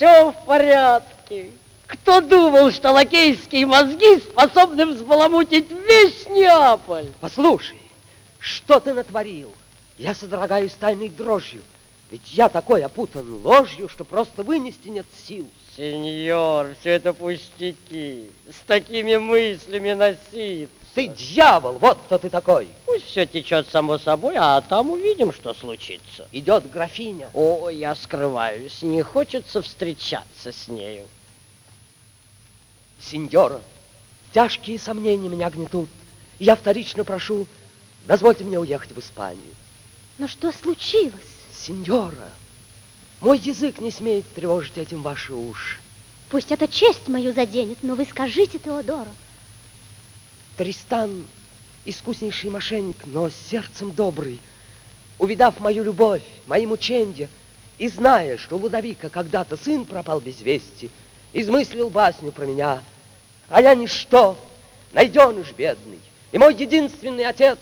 Все в порядке. Кто думал, что лакейские мозги способны взбаламутить весь Неаполь? Послушай, что ты натворил? Я содрогаюсь тайной дрожью. Ведь я такой опутан ложью, что просто вынести нет сил. Сеньор, все это пустяки. С такими мыслями носить. Ты дьявол, вот кто ты такой. Пусть все течет само собой, а там увидим, что случится. Идет графиня. О, я скрываюсь, не хочется встречаться с нею. Сеньора, тяжкие сомнения меня гнетут. Я вторично прошу, дозвольте мне уехать в Испанию. Но что случилось? Сеньора, мой язык не смеет тревожить этим ваши уши. Пусть это честь мою заденет, но вы скажите Теодору. Тристан искуснейший мошенник, но сердцем добрый. Увидав мою любовь, мои мученья, и зная, что Лудовика когда-то сын пропал без вести, измыслил басню про меня, а я ничто, найденыш бедный, и мой единственный отец,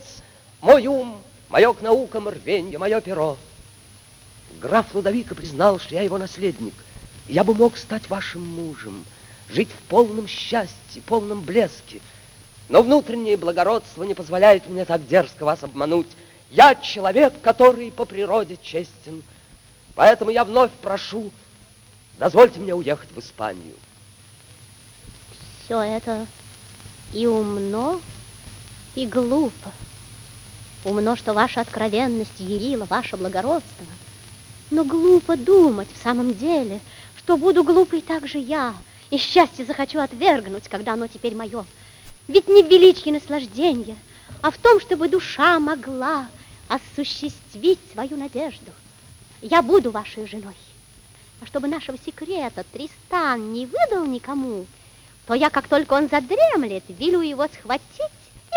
мой ум, мое к наукам рвенье, мое перо. Граф Лудовика признал, что я его наследник, я бы мог стать вашим мужем, жить в полном счастье, полном блеске, но внутреннее благородство не позволяет мне так дерзко вас обмануть. Я человек, который по природе честен. Поэтому я вновь прошу, дозвольте мне уехать в Испанию. Все это и умно, и глупо. Умно, что ваша откровенность ярила ваше благородство. Но глупо думать в самом деле, что буду глупой так же я, и счастье захочу отвергнуть, когда оно теперь мое. Ведь не в величии наслаждения, а в том, чтобы душа могла осуществить свою надежду. Я буду вашей женой. А чтобы нашего секрета Тристан не выдал никому, то я, как только он задремлет, велю его схватить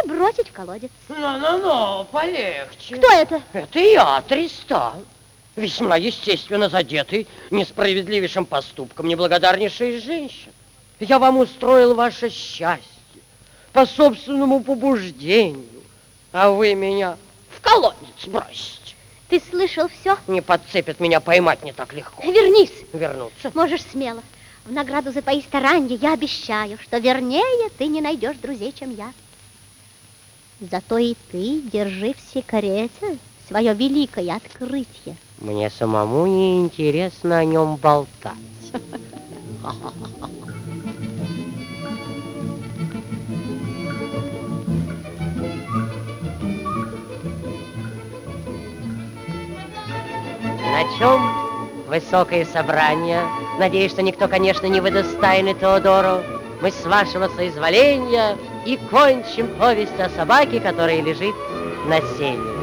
и бросить в колодец. Ну-ну-ну, полегче. Кто это? Это я, Тристан. Весьма естественно задетый несправедливейшим поступком неблагодарнейшей женщин. Я вам устроил ваше счастье по собственному побуждению, а вы меня в колодец бросите. Ты слышал все? Не подцепят меня поймать не так легко. Вернись. Вернуться? Можешь смело. В награду за твои старания я обещаю, что вернее ты не найдешь друзей, чем я. Зато и ты держи в секрете свое великое открытие. Мне самому не интересно о нем болтать. На чем высокое собрание? Надеюсь, что никто, конечно, не выдаст тайны Теодору. Мы с вашего соизволения и кончим повесть о собаке, которая лежит на сене.